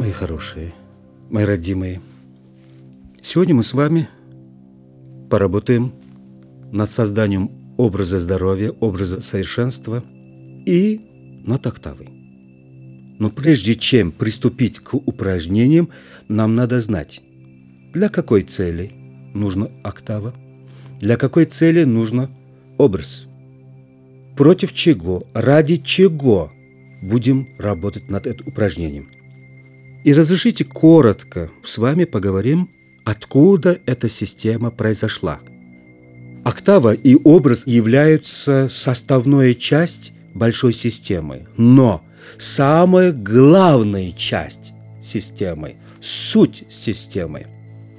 Мои хорошие, мои родимые, сегодня мы с вами поработаем над созданием образа здоровья, образа совершенства и над октавой. Но прежде чем приступить к упражнениям, нам надо знать, для какой цели нужна октава, для какой цели нужно образ, против чего, ради чего будем работать над этим упражнением. И разрешите коротко с вами поговорим, откуда эта система произошла. Октава и образ являются составной частью большой системы, но самая главная часть системы, суть системы.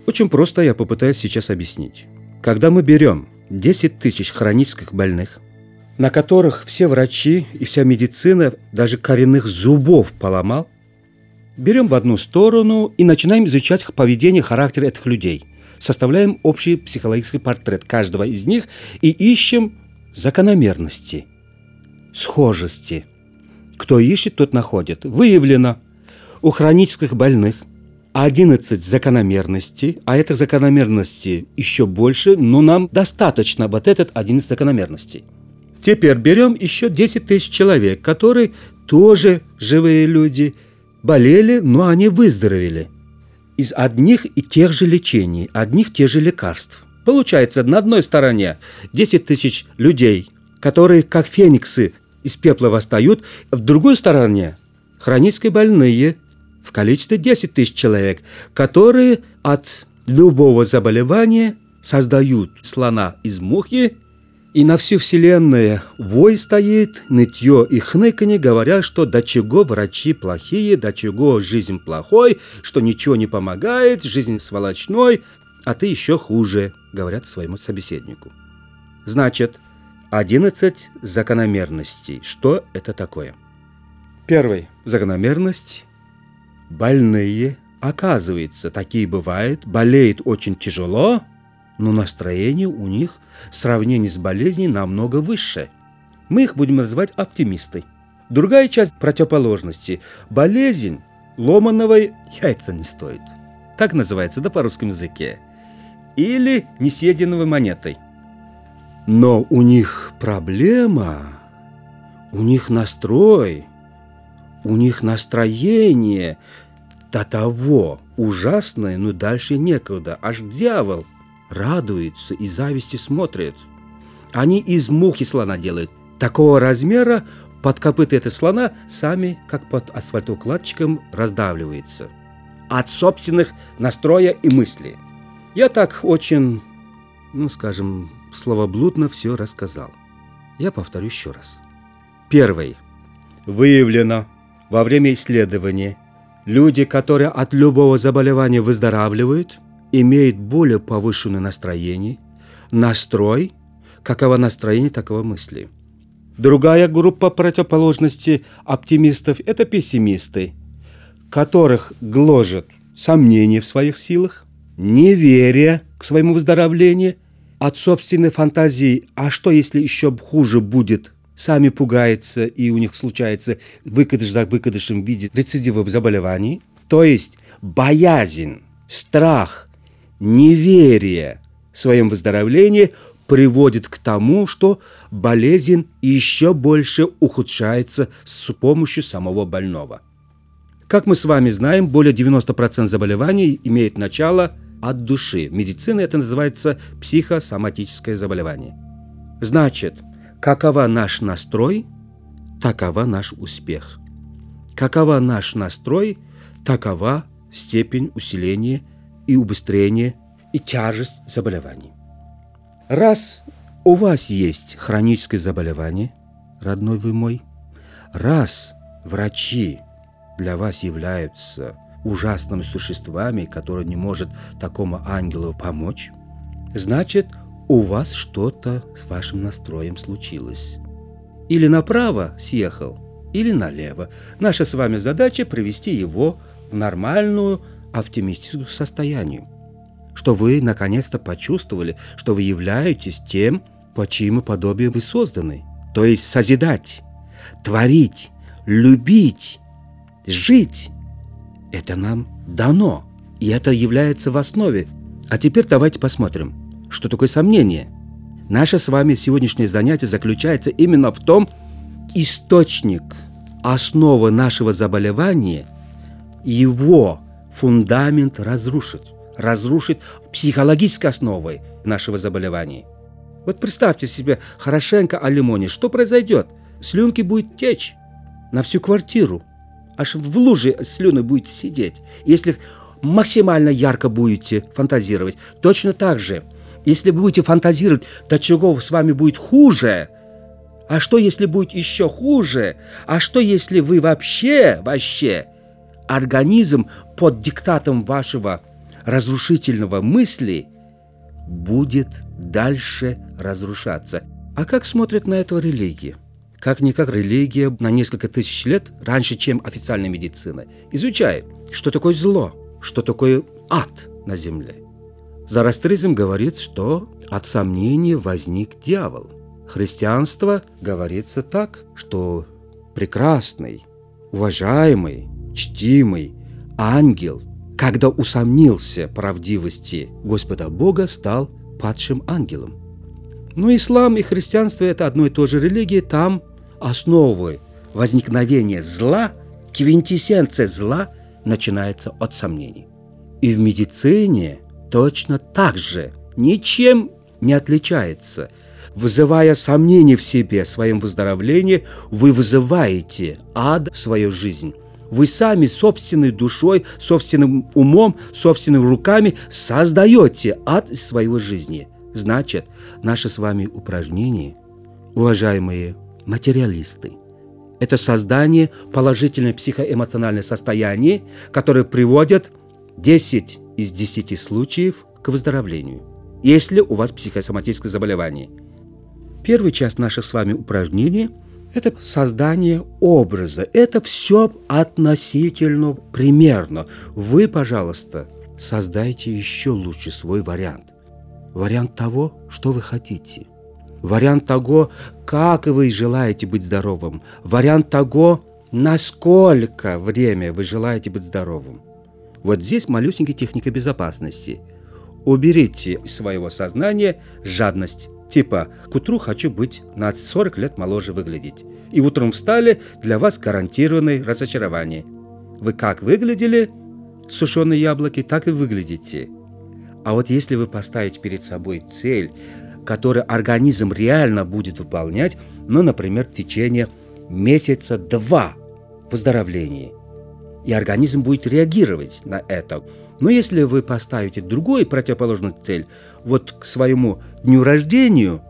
Очень просто я попытаюсь сейчас объяснить. Когда мы берем 10 тысяч хронических больных, на которых все врачи и вся медицина даже коренных зубов поломал, берем в одну сторону и начинаем изучать поведение, характер этих людей. Составляем общий психологический портрет каждого из них и ищем закономерности, схожести. Кто ищет, тот находит. Выявлено у хронических больных 11 закономерностей, а этих закономерностей еще больше, но нам достаточно вот этот 11 закономерностей. Теперь берем еще 10 тысяч человек, которые тоже живые люди, болели, но они выздоровели. Из одних и тех же лечений, одних тех же лекарств. Получается, на одной стороне 10 тысяч людей, которые как фениксы из пепла восстают, в другой стороне хронически больные в количестве 10 тысяч человек, которые от любого заболевания создают слона из мухи и на всю вселенную вой стоит, нытье и хныканье, говоря, что до чего врачи плохие, до чего жизнь плохой, что ничего не помогает, жизнь сволочной, а ты еще хуже, говорят своему собеседнику. Значит, 11 закономерностей. Что это такое? Первая закономерность – больные. Оказывается, такие бывают, болеют очень тяжело – но настроение у них в сравнении с болезнью намного выше. Мы их будем называть оптимисты. Другая часть противоположности – болезнь ломаного яйца не стоит. Так называется, да по русскому языке. Или несъеденного монетой. Но у них проблема, у них настрой, у них настроение до того ужасное, но дальше некуда. Аж дьявол радуется и зависти смотрит. Они из мухи слона делают. Такого размера под копыта этой слона сами, как под асфальтоукладчиком, раздавливается. От собственных настроя и мысли. Я так очень, ну скажем, словоблудно все рассказал. Я повторю еще раз. Первый. Выявлено во время исследования люди, которые от любого заболевания выздоравливают – имеет более повышенное настроение, настрой, каково настроение, такого мысли. Другая группа противоположности оптимистов – это пессимисты, которых гложет сомнения в своих силах, неверие к своему выздоровлению, от собственной фантазии «а что, если еще хуже будет?» сами пугаются, и у них случается выкидыш за выкидышем в виде рецидивов заболеваний. То есть боязнь, страх – неверие в своем выздоровлении приводит к тому, что болезнь еще больше ухудшается с помощью самого больного. Как мы с вами знаем, более 90% заболеваний имеет начало от души. В медицине это называется психосоматическое заболевание. Значит, какова наш настрой, такова наш успех. Какова наш настрой, такова степень усиления и убыстрение, и тяжесть заболеваний. Раз у вас есть хроническое заболевание, родной вы мой, раз врачи для вас являются ужасными существами, которые не может такому ангелу помочь, значит, у вас что-то с вашим настроем случилось. Или направо съехал, или налево. Наша с вами задача привести его в нормальную оптимистическому состоянию, что вы наконец-то почувствовали, что вы являетесь тем, по чьему подобию вы созданы, то есть созидать, творить, любить, жить. Это нам дано, и это является в основе. А теперь давайте посмотрим, что такое сомнение. Наше с вами сегодняшнее занятие заключается именно в том, источник, основа нашего заболевания, его фундамент разрушить. Разрушить психологической основой нашего заболевания. Вот представьте себе хорошенько о лимоне. Что произойдет? Слюнки будет течь на всю квартиру. Аж в луже слюны будет сидеть. Если максимально ярко будете фантазировать, точно так же, если будете фантазировать, до чего с вами будет хуже, а что, если будет еще хуже? А что, если вы вообще, вообще, организм под диктатом вашего разрушительного мысли будет дальше разрушаться? А как смотрят на это религии? как-никак религия на несколько тысяч лет раньше, чем официальная медицина, изучает, что такое зло, что такое ад на земле. Зарастризм говорит, что от сомнения возник дьявол. Христианство говорится так, что прекрасный, уважаемый, чтимый ангел, когда усомнился правдивости Господа Бога, стал падшим ангелом. Но ислам и христианство – это одно и то же религия, там основы возникновения зла, квинтэссенция зла начинается от сомнений. И в медицине точно так же ничем не отличается. Вызывая сомнения в себе, в своем выздоровлении, вы вызываете ад в свою жизнь. Вы сами собственной душой, собственным умом, собственными руками создаете ад своей жизни. Значит, наше с вами упражнение, уважаемые материалисты. Это создание положительное психоэмоциональное состояние, которое приводит 10 из 10 случаев к выздоровлению, если у вас психосоматическое заболевание. Первая часть наших с вами упражнений – это создание образа. Это все относительно примерно. Вы, пожалуйста, создайте еще лучше свой вариант. Вариант того, что вы хотите – вариант того, как вы желаете быть здоровым, вариант того, насколько время вы желаете быть здоровым. Вот здесь малюсенькая техника безопасности. Уберите из своего сознания жадность. Типа, к утру хочу быть на 40 лет моложе выглядеть. И утром встали, для вас гарантированное разочарование. Вы как выглядели, сушеные яблоки, так и выглядите. А вот если вы поставите перед собой цель который организм реально будет выполнять, ну, например, в течение месяца два выздоровления. И организм будет реагировать на это. Но если вы поставите другую противоположную цель, вот к своему дню рождения,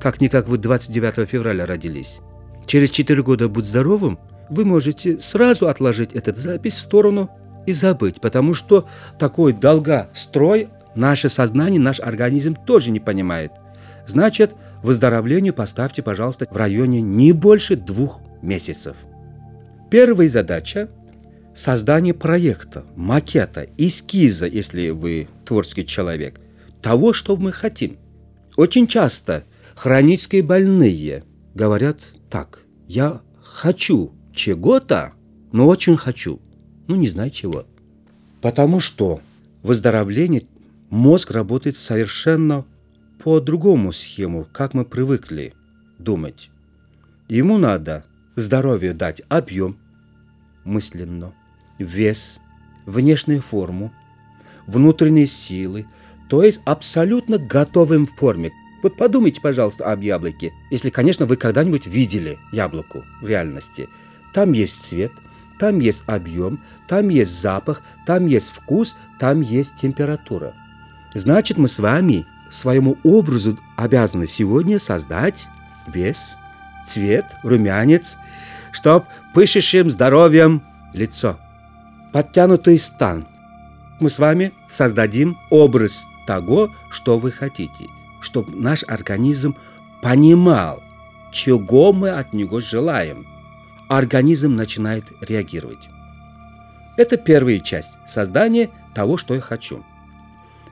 как-никак вы 29 февраля родились, через 4 года быть здоровым, вы можете сразу отложить этот запись в сторону и забыть, потому что такой долгострой наше сознание, наш организм тоже не понимает. Значит, выздоровлению поставьте, пожалуйста, в районе не больше двух месяцев. Первая задача – создание проекта, макета, эскиза, если вы творческий человек, того, что мы хотим. Очень часто хронические больные говорят так – я хочу чего-то, но очень хочу, ну не знаю чего. Потому что выздоровление мозг работает совершенно по другому схему, как мы привыкли думать. Ему надо здоровье дать объем, мысленно, вес, внешнюю форму, внутренние силы, то есть абсолютно готовым в форме. Вот подумайте, пожалуйста, об яблоке, если, конечно, вы когда-нибудь видели яблоку в реальности. Там есть цвет, там есть объем, там есть запах, там есть вкус, там есть температура. Значит, мы с вами своему образу обязаны сегодня создать вес, цвет, румянец, чтоб пышущим здоровьем лицо, подтянутый стан. Мы с вами создадим образ того, что вы хотите, чтобы наш организм понимал, чего мы от него желаем. Организм начинает реагировать. Это первая часть создания того, что я хочу.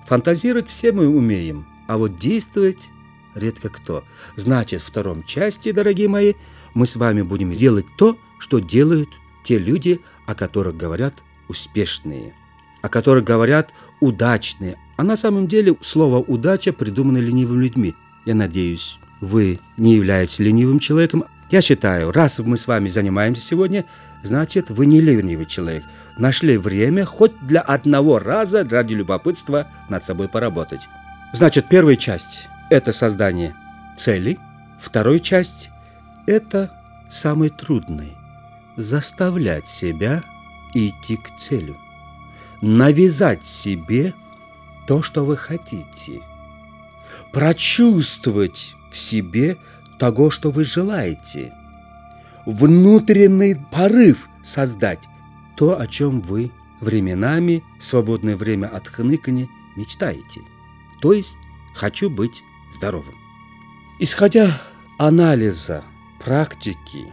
Фантазировать все мы умеем – а вот действовать редко кто. Значит, в втором части, дорогие мои, мы с вами будем делать то, что делают те люди, о которых говорят успешные, о которых говорят удачные. А на самом деле слово «удача» придумано ленивыми людьми. Я надеюсь, вы не являетесь ленивым человеком. Я считаю, раз мы с вами занимаемся сегодня, значит, вы не ленивый человек. Нашли время хоть для одного раза ради любопытства над собой поработать. Значит, первая часть – это создание цели. Вторая часть – это самый трудный – заставлять себя идти к целю. Навязать себе то, что вы хотите. Прочувствовать в себе того, что вы желаете. Внутренний порыв создать то, о чем вы временами, свободное время от хныкани, мечтаете. То есть «хочу быть здоровым». Исходя анализа, практики,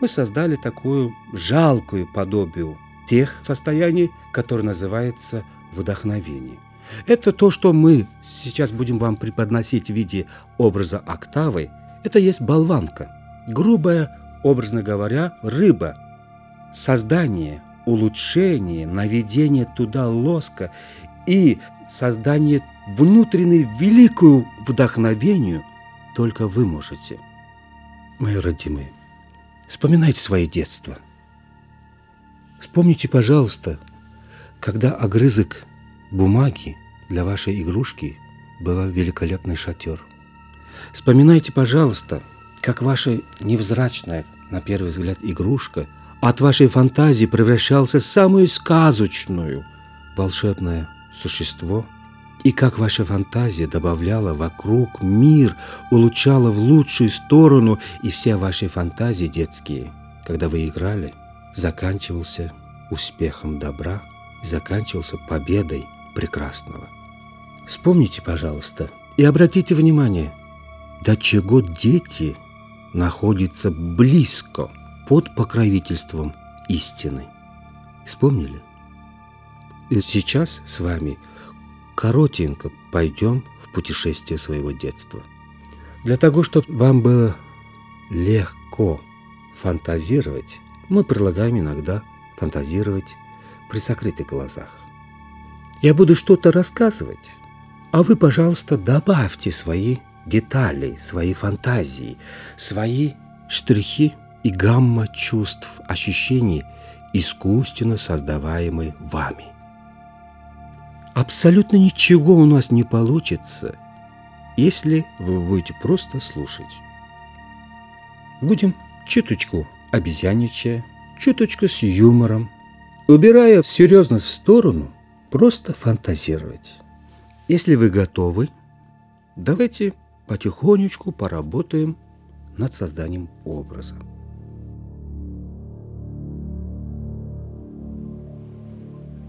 мы создали такую жалкую подобию тех состояний, которые называются вдохновение. Это то, что мы сейчас будем вам преподносить в виде образа октавы. Это есть болванка, грубая, образно говоря, рыба. Создание, улучшение, наведение туда лоска и создание внутренней великую вдохновению только вы можете. Мои родимые, вспоминайте свое детство. Вспомните, пожалуйста, когда огрызок бумаги для вашей игрушки была великолепный шатер. Вспоминайте, пожалуйста, как ваша невзрачная, на первый взгляд, игрушка от вашей фантазии превращался в самую сказочную волшебное существо, и как ваша фантазия добавляла вокруг мир, улучшала в лучшую сторону, и все ваши фантазии детские, когда вы играли, заканчивался успехом добра и заканчивался победой прекрасного. Вспомните, пожалуйста, и обратите внимание, до чего дети находятся близко под покровительством истины. Вспомнили? И сейчас с вами коротенько пойдем в путешествие своего детства. Для того, чтобы вам было легко фантазировать, мы предлагаем иногда фантазировать при закрытых глазах. Я буду что-то рассказывать, а вы, пожалуйста, добавьте свои детали, свои фантазии, свои штрихи и гамма чувств, ощущений, искусственно создаваемые вами. Абсолютно ничего у нас не получится, если вы будете просто слушать. Будем чуточку обезьяничая, чуточку с юмором, убирая серьезность в сторону, просто фантазировать. Если вы готовы, давайте потихонечку поработаем над созданием образа.